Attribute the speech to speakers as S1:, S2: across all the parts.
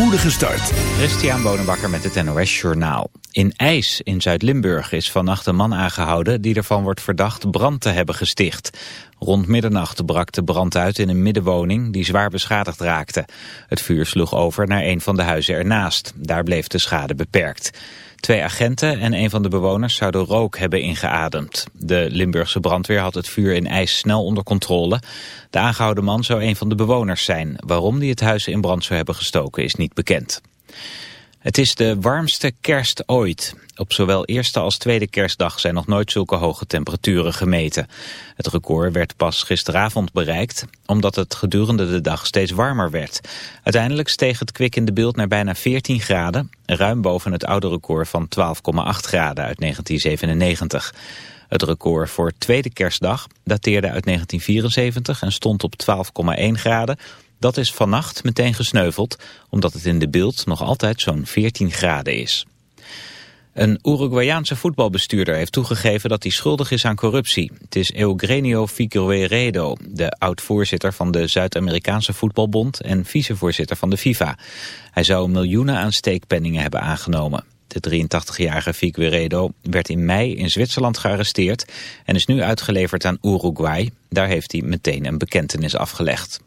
S1: spoedige start.
S2: Christian Bonenbakker met het NOS Journaal. In IJs in Zuid-Limburg is vannacht een man aangehouden... die ervan wordt verdacht brand te hebben gesticht. Rond middernacht brak de brand uit in een middenwoning... die zwaar beschadigd raakte. Het vuur sloeg over naar een van de huizen ernaast. Daar bleef de schade beperkt. Twee agenten en een van de bewoners zouden rook hebben ingeademd. De Limburgse brandweer had het vuur in ijs snel onder controle. De aangehouden man zou een van de bewoners zijn. Waarom die het huis in brand zou hebben gestoken is niet bekend. Het is de warmste kerst ooit. Op zowel eerste als tweede kerstdag zijn nog nooit zulke hoge temperaturen gemeten. Het record werd pas gisteravond bereikt, omdat het gedurende de dag steeds warmer werd. Uiteindelijk steeg het kwik in de beeld naar bijna 14 graden, ruim boven het oude record van 12,8 graden uit 1997. Het record voor tweede kerstdag dateerde uit 1974 en stond op 12,1 graden, dat is vannacht meteen gesneuveld, omdat het in de beeld nog altijd zo'n 14 graden is. Een Uruguayaanse voetbalbestuurder heeft toegegeven dat hij schuldig is aan corruptie. Het is Eugenio Figueiredo, de oud-voorzitter van de Zuid-Amerikaanse voetbalbond en vicevoorzitter van de FIFA. Hij zou miljoenen aan steekpenningen hebben aangenomen. De 83-jarige Figueiredo werd in mei in Zwitserland gearresteerd en is nu uitgeleverd aan Uruguay. Daar heeft hij meteen een bekentenis afgelegd.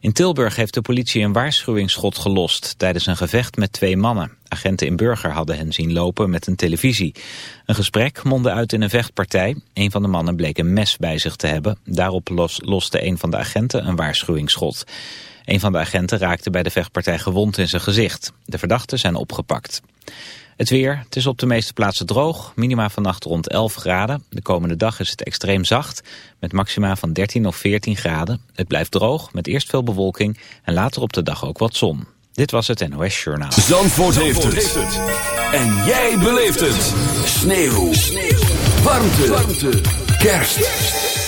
S2: In Tilburg heeft de politie een waarschuwingsschot gelost tijdens een gevecht met twee mannen. Agenten in Burger hadden hen zien lopen met een televisie. Een gesprek mondde uit in een vechtpartij. Een van de mannen bleek een mes bij zich te hebben. Daarop los, loste een van de agenten een waarschuwingsschot. Een van de agenten raakte bij de vechtpartij gewond in zijn gezicht. De verdachten zijn opgepakt. Het weer, het is op de meeste plaatsen droog. Minima vannacht rond 11 graden. De komende dag is het extreem zacht. Met maxima van 13 of 14 graden. Het blijft droog met eerst veel bewolking. En later op de dag ook wat zon. Dit was het NOS Journaal.
S1: Zandvoort, heeft, het. En jij beleeft het. Sneeuw. Sneeuw. Warmte. Warmte. Kerst.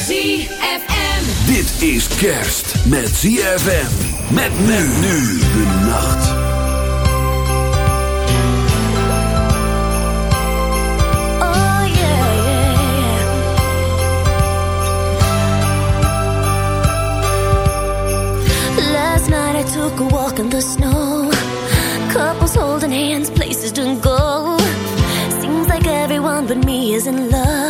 S3: ZFM.
S1: Dit is kerst met ZFM. Met men nu de nacht.
S4: Took a walk in the snow. Couples holding hands, places to go. Seems like everyone but me is in love.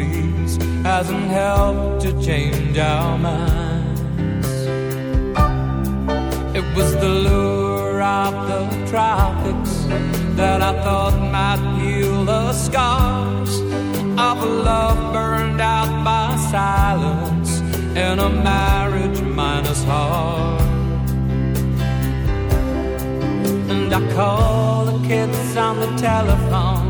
S5: Trees hasn't helped to change our minds. It was the lure of the tropics that I thought might heal the scars of a love burned out by silence in a marriage minus heart. And I call the kids on the telephone,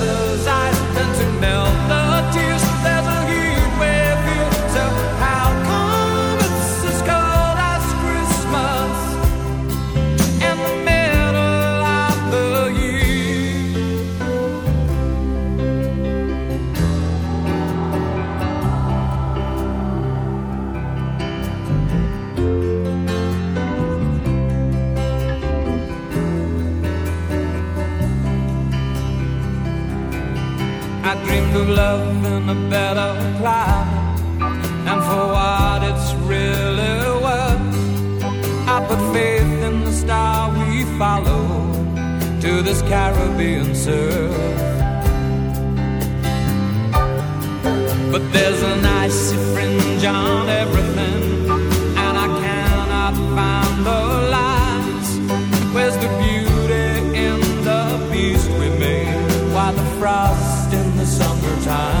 S5: a better climate, and for what it's really worth, I put faith in the star we follow to this Caribbean surf. But there's an icy fringe on everything, and I cannot find the lines. Where's the beauty in the beast we made? Why the frost in the summertime?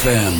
S1: ZFM.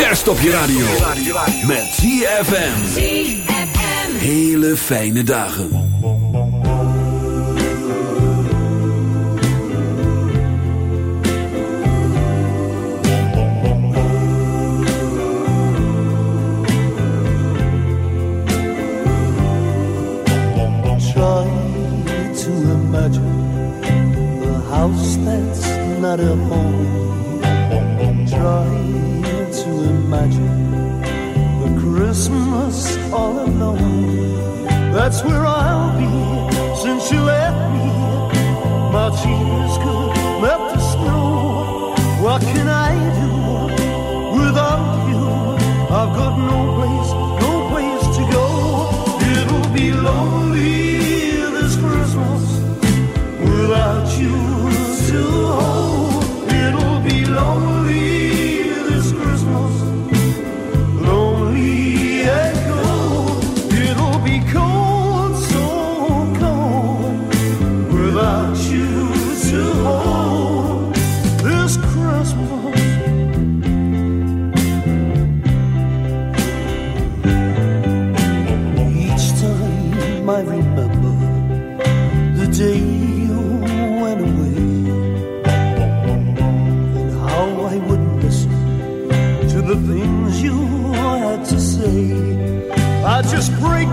S1: kerst op je radio. Met ZFM. Hele fijne dagen.
S6: A house Imagine The Christmas all alone. That's where I'll be since you left me. My tears could melt the snow. What can I do without you? I've got no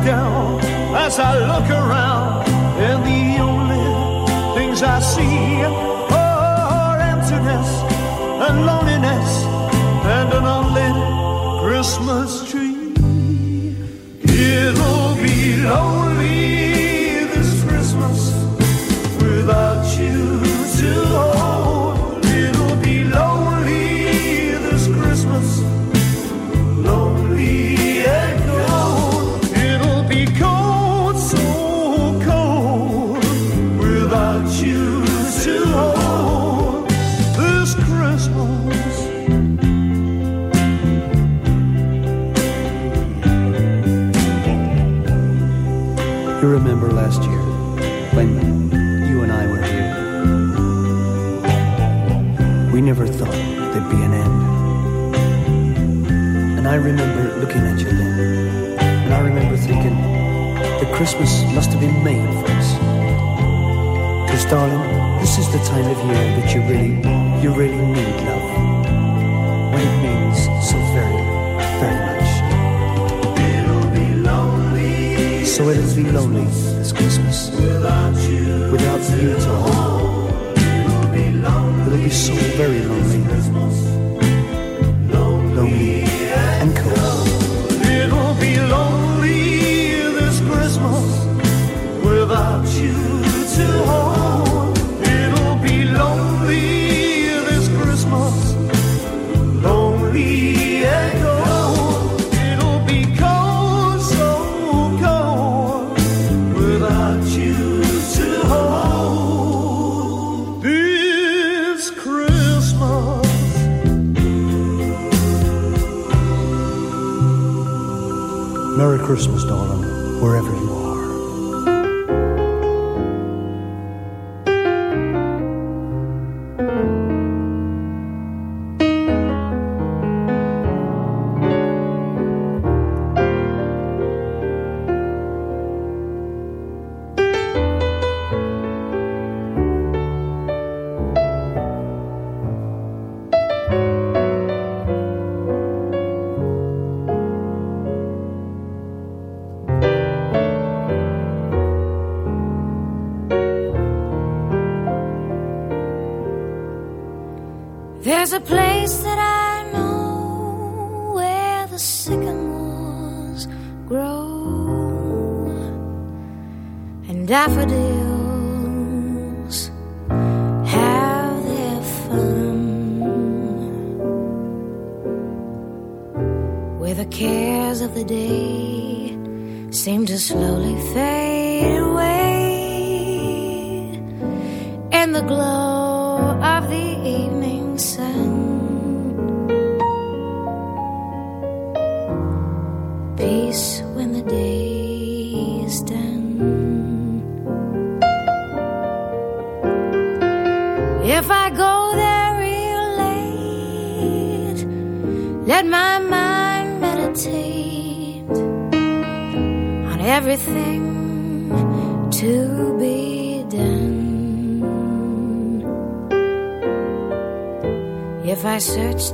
S6: down as I look around, and the only things I see are emptiness and loneliness and an unlit Christmas time of year that you really, you really need love. When it means so very, very much. It'll be lonely. So it'll be lonely this Christmas. Without you, without you to hold. It'll be so very lonely.
S7: There's a place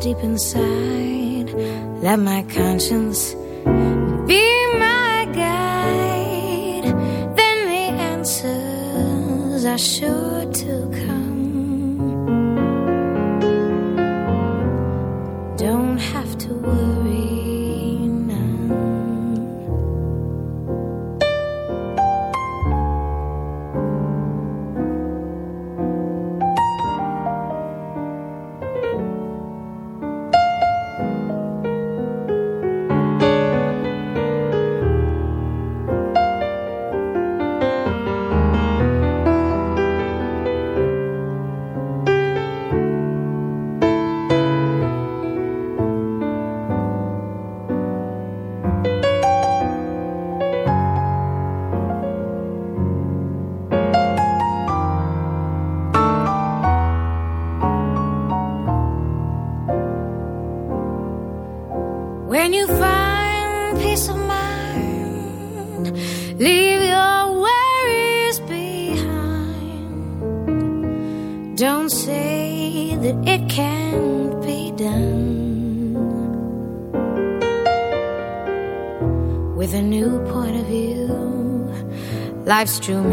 S7: deep inside. That my conscience lives true.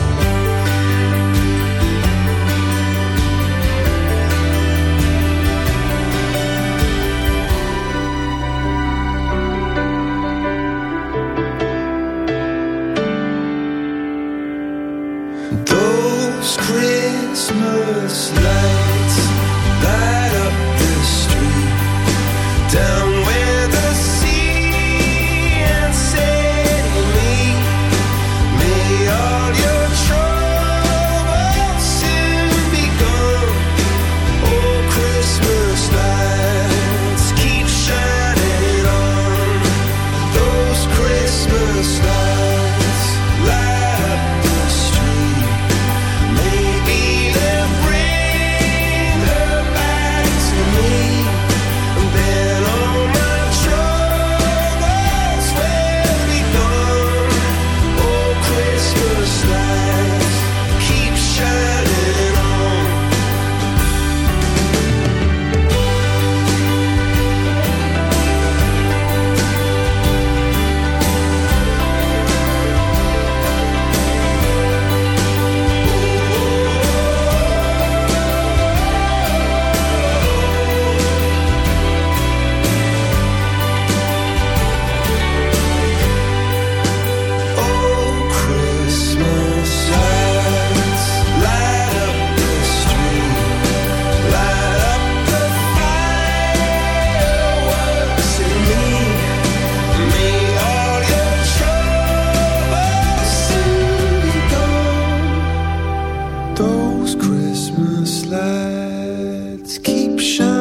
S8: Christmas lights keep shining.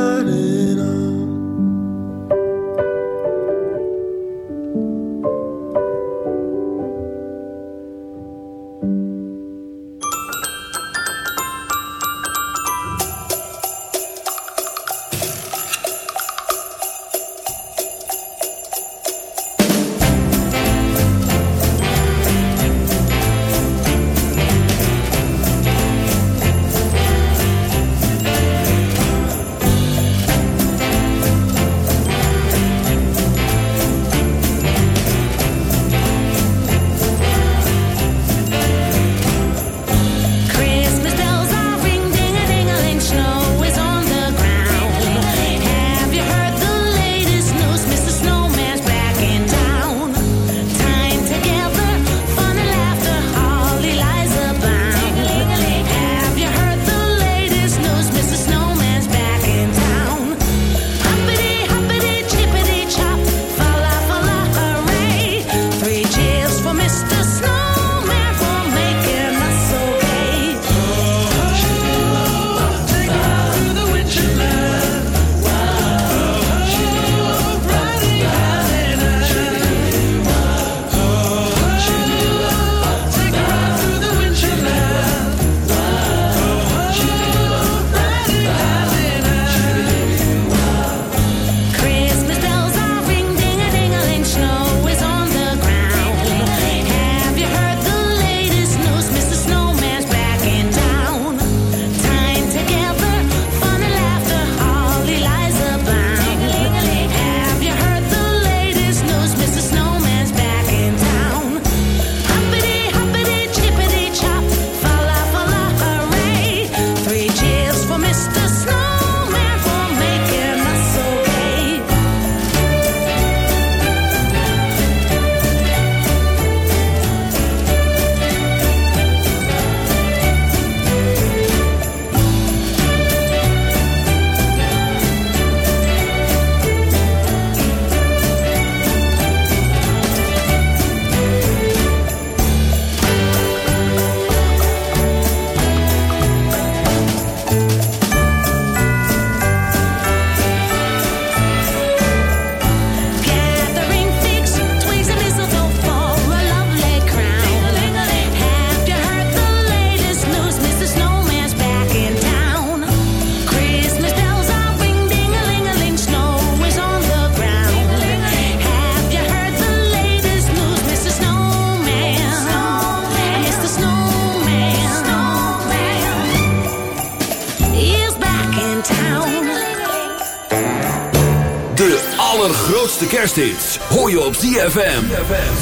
S1: ZFM.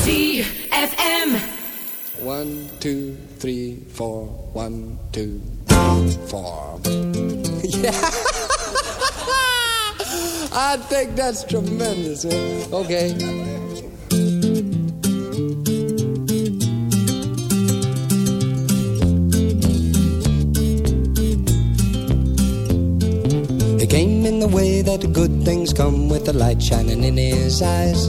S3: ZFM.
S9: One, two, three, four. One, two, four. Yeah. I think that's tremendous. Man. Okay. He came in the way that good things come with the light shining in his eyes.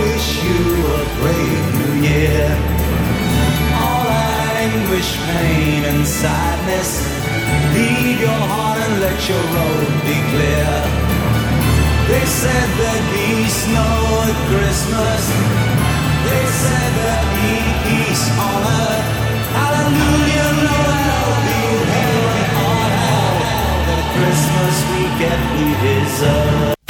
S10: Wish you a brave new year. All anguish, pain, and sadness. Leave your heart and let your road be clear. They said there'd be snow at Christmas. They said there'd be peace on earth. Hallelujah, Noel, be heaven on earth. The Christmas we get, we deserve.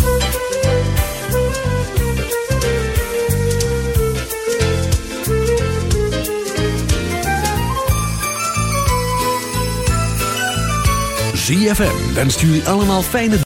S1: ZFM wenst jullie allemaal fijne